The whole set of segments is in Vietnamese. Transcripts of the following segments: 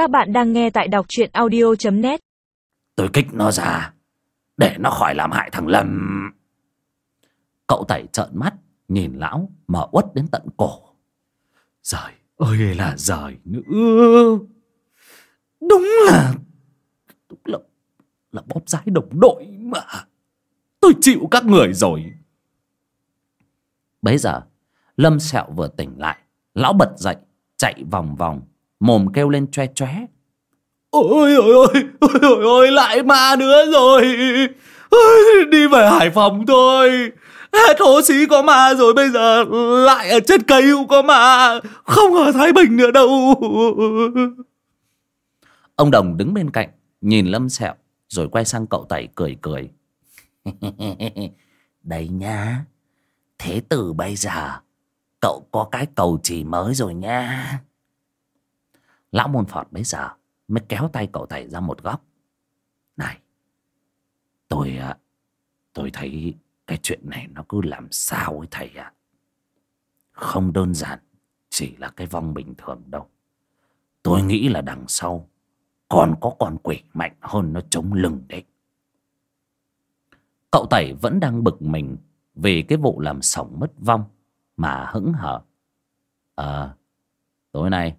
Các bạn đang nghe tại đọc truyện audio.net Tôi kích nó ra, Để nó khỏi làm hại thằng Lâm. Cậu tẩy trợn mắt, Nhìn lão mà uất đến tận cổ. Giời ơi là giời nữa Đúng là Đúng là Là bóp giái đồng đội mà. Tôi chịu các người rồi. Bấy giờ, Lâm sẹo vừa tỉnh lại. Lão bật dậy, Chạy vòng vòng. Mồm kêu lên choe choe Ôi ôi ôi ôi ôi ôi lại ma nữa rồi. Ôi, Đi về Hải Phòng thôi. Hết hố xí có ma rồi Bây giờ lại ở trên cây cũng có ma. Không ở Thái Bình nữa đâu. Ông Đồng đứng bên cạnh Nhìn Lâm Sẹo Rồi quay sang cậu Tẩy cười cười. Đây nha Thế từ bây giờ Cậu có cái cầu chỉ mới rồi nha Lão môn phọt bấy giờ Mới kéo tay cậu thầy ra một góc. Này, Tôi à, Tôi thấy cái chuyện này nó cứ làm sao ấy thầy ạ? Không đơn giản Chỉ là cái vong bình thường đâu. Tôi nghĩ là đằng sau Còn có con quỷ mạnh hơn nó chống lưng đấy. Cậu Tẩy vẫn đang bực mình Vì cái vụ làm sổng mất vong Mà hững hờ. Ờ Tối nay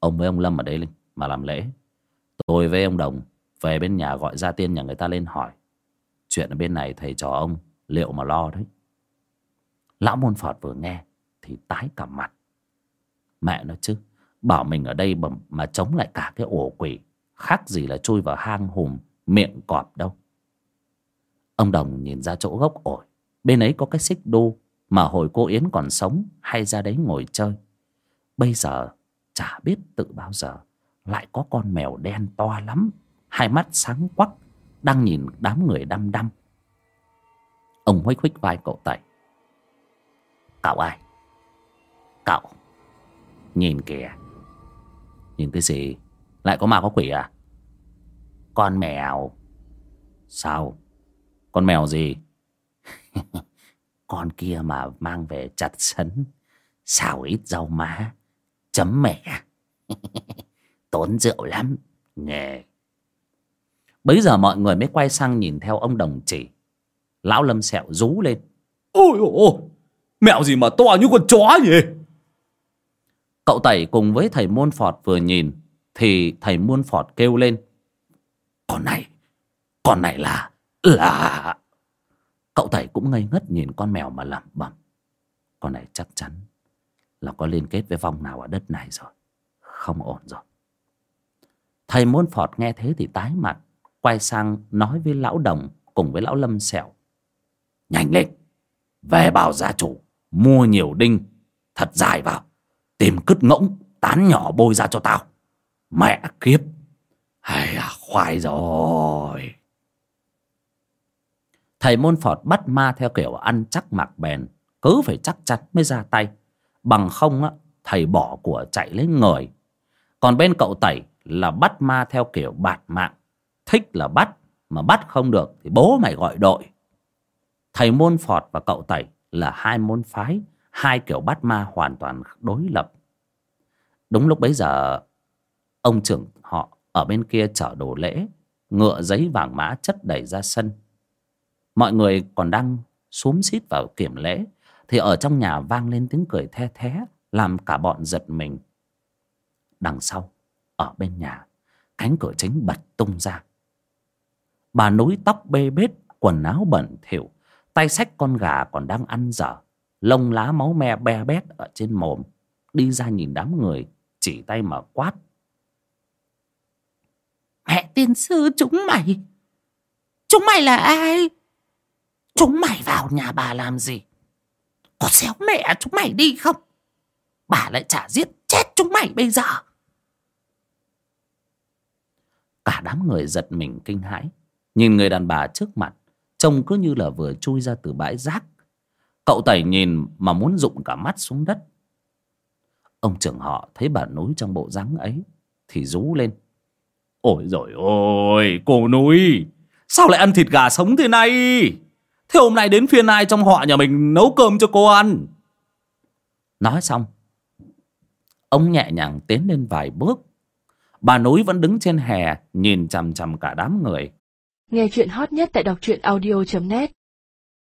Ông với ông Lâm ở đây mà làm lễ. Tôi với ông Đồng Về bên nhà gọi gia tiên nhà người ta lên hỏi. Chuyện ở bên này thầy trò ông Liệu mà lo đấy. Lão môn Phật vừa nghe Thì tái cả mặt. Mẹ nó chứ Bảo mình ở đây mà, mà chống lại cả cái ổ quỷ Khác gì là chui vào hang hùm Miệng cọp đâu. Ông Đồng nhìn ra chỗ gốc ổi Bên ấy có cái xích đu Mà hồi cô Yến còn sống Hay ra đấy ngồi chơi. Bây giờ chả biết tự bao giờ. Lại có con mèo đen to lắm. Hai mắt sáng quắc, đang nhìn đám người đăm đăm. Ông huếch huếch vai cậu tẩy. Cậu ai? Cậu. Nhìn kìa. Nhìn cái gì? Lại có ma có quỷ à? Con mèo. Sao? Con mèo gì? Con kia mà mang về chặt sấn. Xào ít rau má chấm mẹ. Tốn rượu lắm. Nghề. Bấy giờ mọi người mới quay sang nhìn theo ông đồng chỉ. Lão lâm sẹo rú lên. Ôi ôi ôi, mẹo gì mà to như con chó nhỉ? Cậu tẩy cùng với thầy môn phọt vừa nhìn, thì thầy môn phọt kêu lên. Con này con này là là cậu tẩy cũng ngây ngất nhìn con mèo mà lẩm bẩm. Con này chắc chắn là có liên kết với vong nào ở đất này rồi. Không ổn rồi. Thầy môn phọt nghe thế thì tái mặt, quay sang nói với lão đồng cùng với lão lâm sẹo. Nhanh lên, về bảo gia chủ, mua nhiều đinh, thật dài vào, tìm cứt ngỗng, tán nhỏ bôi ra cho tao. Mẹ kiếp, hay à khoai rồi. Thầy môn phọt bắt ma theo kiểu ăn chắc mặc bền cứ phải chắc chắn mới ra tay bằng không á, thầy bỏ của chạy lấy người. Còn bên cậu tẩy là bắt ma theo kiểu bạt mạng. Thích là bắt, mà bắt không được thì bố mày gọi đội. Thầy môn phọt và cậu tẩy là hai môn phái, hai kiểu bắt ma hoàn toàn đối lập. Đúng lúc bấy giờ, ông trưởng họ ở bên kia chở đồ lễ, ngựa giấy vàng mã chất đầy ra sân. Mọi người còn đang xúm xít vào kiểm lễ thì ở trong nhà vang lên tiếng cười the thé, làm cả bọn giật mình. Đằng sau, ở bên nhà, cánh cửa chính bật tung ra. Bà núi tóc bê bết, quần áo bẩn thỉu, tay xách con gà còn đang ăn dở. Lông lá máu me be bét ở trên mồm, đi ra nhìn đám người, chỉ tay mà quát. Mẹ tiên sư, chúng mày! Chúng mày là ai? Chúng mày vào nhà bà làm gì? Có xéo mẹ chúng mày đi không? Bà lại chả giết chết chúng mày bây giờ. Cả đám người giật mình kinh hãi. Nhìn người đàn bà trước mặt, trông cứ như là vừa chui ra từ bãi rác. Cậu tẩy nhìn mà muốn rụng cả mắt xuống đất. Ông trưởng họ thấy bà núi trong bộ dáng ấy, thì rú lên. Ôi rồi ôi cô núi, sao lại ăn thịt gà sống thế này? Thế hôm nay đến phiên ai trong họ nhà mình nấu cơm cho cô ăn? Nói xong ông nhẹ nhàng tiến lên vài bước. Bà núi vẫn đứng trên hè nhìn chằm chằm cả đám người. Nghe chuyện hot nhất tại đọc truyện audio.net